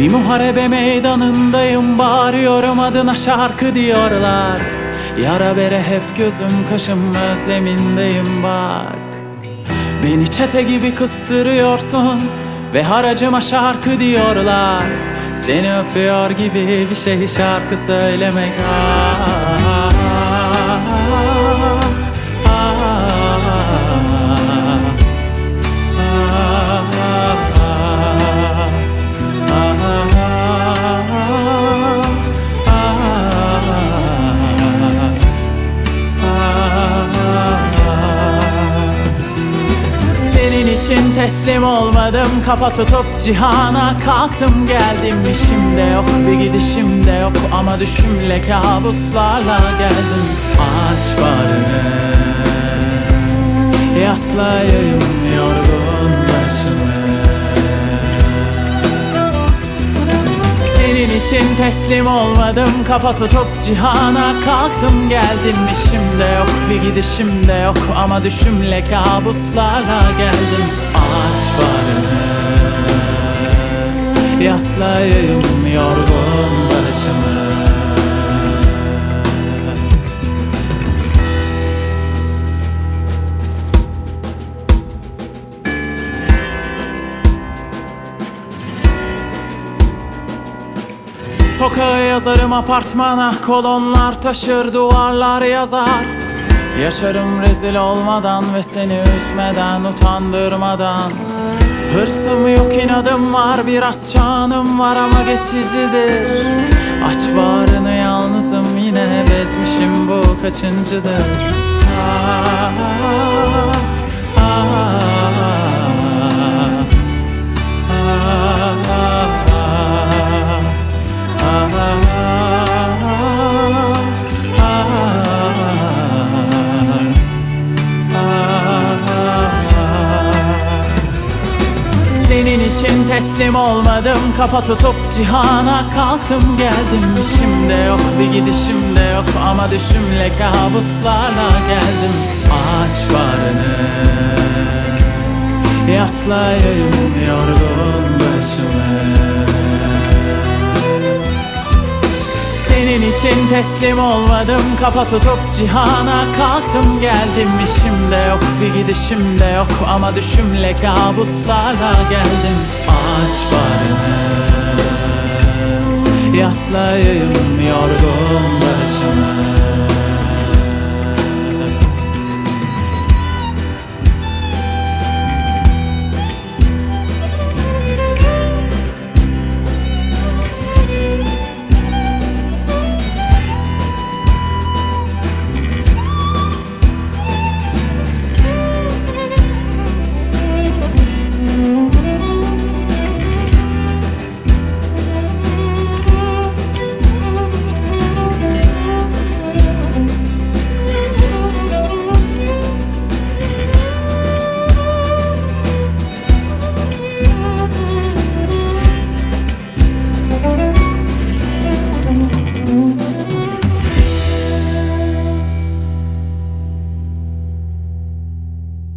Bir muharebe meydanındayım Bağırıyorum adına şarkı diyorlar. Yara bere hep gözüm kaşım özlemindeyim bak. Beni çete gibi kıstırıyorsun Ve haracıma şarkı diyorlar. Seni öpüyor gibi bir şey şarkı söylemek ah, ah, Senin için teslim olmadım. Kafa tutup cihana kalktım geldim. İşimde yok bir gidişimde yok. Ama düşümle kabuslarla geldim. Aç barını Yaslayayım yorgun için teslim olmadım. Kafa tutup cihana kalktım geldim. İşimde yok bir gidişimde yok. Ama düşümle kabuslarla geldim. Aç barını Yaslayayım yorgun Sokağı yazarım apartmana Kolonlar taşır duvarlar yazar. Yaşarım rezil olmadan ve seni üzmeden utandırmadan. Hırsım yok inadım var biraz çağınım var ama geçicidir. Aç bağrını yalnızım yine bezmişim bu kaçıncıdır? Ah, için teslim olmadım. Kafa tutup cihana kalktım geldim. İşimde yok bir gidişimde yok. Ama düşümle kabuslarla geldim. Aç barını Yaslayayım yorgun için teslim olmadım. Kafa tutup cihana kalktım geldim. İşimde yok bir gidişimde yok. Ama düşümle kabuslarla geldim. Aç barını Yaslayayım yorgun